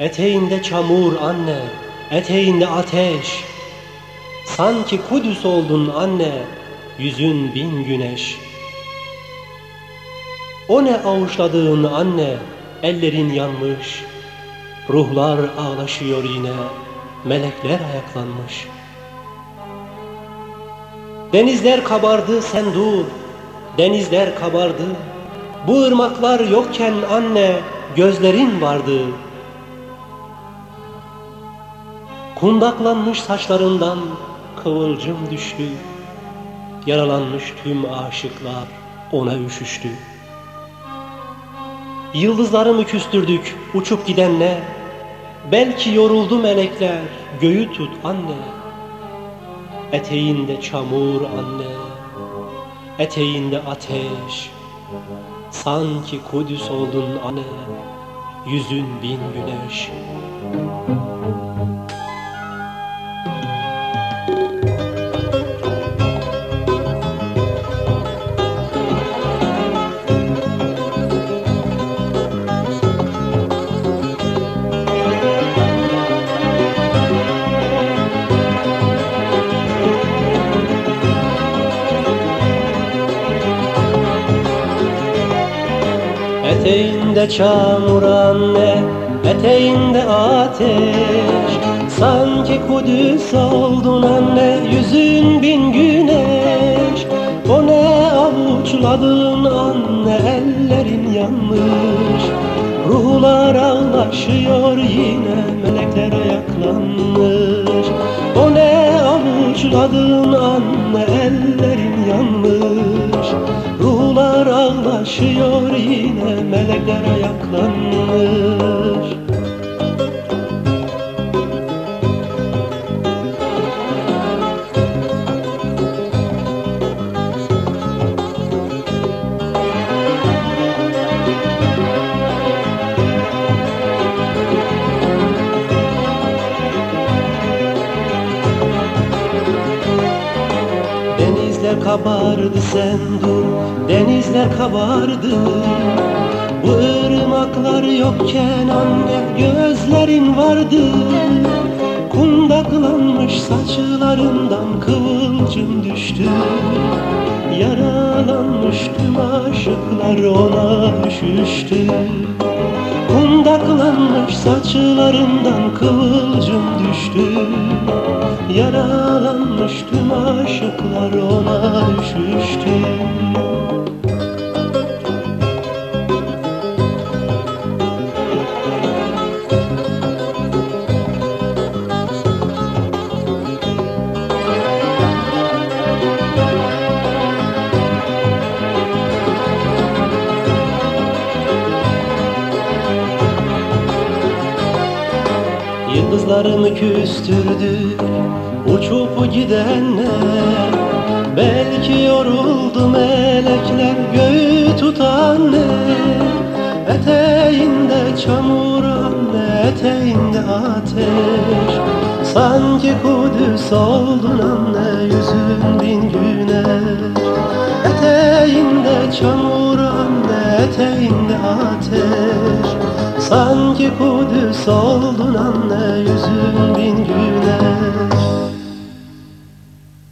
Eteğinde çamur anne, eteğinde ateş. Sanki Kudüs oldun anne, yüzün bin güneş. O ne avuçladığın anne, ellerin yanmış. Ruhlar ağlaşıyor yine, melekler ayaklanmış. Denizler kabardı sen dur, denizler kabardı. Bu ırmaklar yokken anne, gözlerin vardı. Kundaklanmış saçlarından kıvılcım düştü. Yaralanmış tüm aşıklar ona üşüştü. Yıldızları mı küstürdük uçup gidenle? Belki yoruldu melekler göğü tut anne. Eteğinde çamur anne, eteğinde ateş. Sanki Kudüs oldun anne, yüzün bin güneş. Eteğinde çamur anne, eteğinde ateş. Sanki Kudüs oldun anne, yüzün bin güneş. O ne avuçladın anne, ellerin yanmış. Ruhlar ağlaşıyor yine, melekler ayaklanmış O ne avuçladın ağlaşıyor yine melekler ayaklanmış kabardı sen dur. Denizler kabardı. Bu ırmaklar yokken anne Gözlerin vardı. Kundaklanmış saçlarından Kıvılcım düştü. Yaralanmış tüm aşıklar Ona üşüştü. Kundaklanmış saçlarından Kıvılcım düştü Yaralanmış tüm aşıklar ona üşüştü Yıldızlarımı küstürdü uçup gidenler. Belki yoruldu melekler göğü tutan ne? Eteğinde çamur anne eteğinde ateş. Sanki Kudüs oldun anne yüzün bin güneş. Eteğinde çamur anne eteğinde ateş Sanki Kudüs oldun anne yüzün bin güneş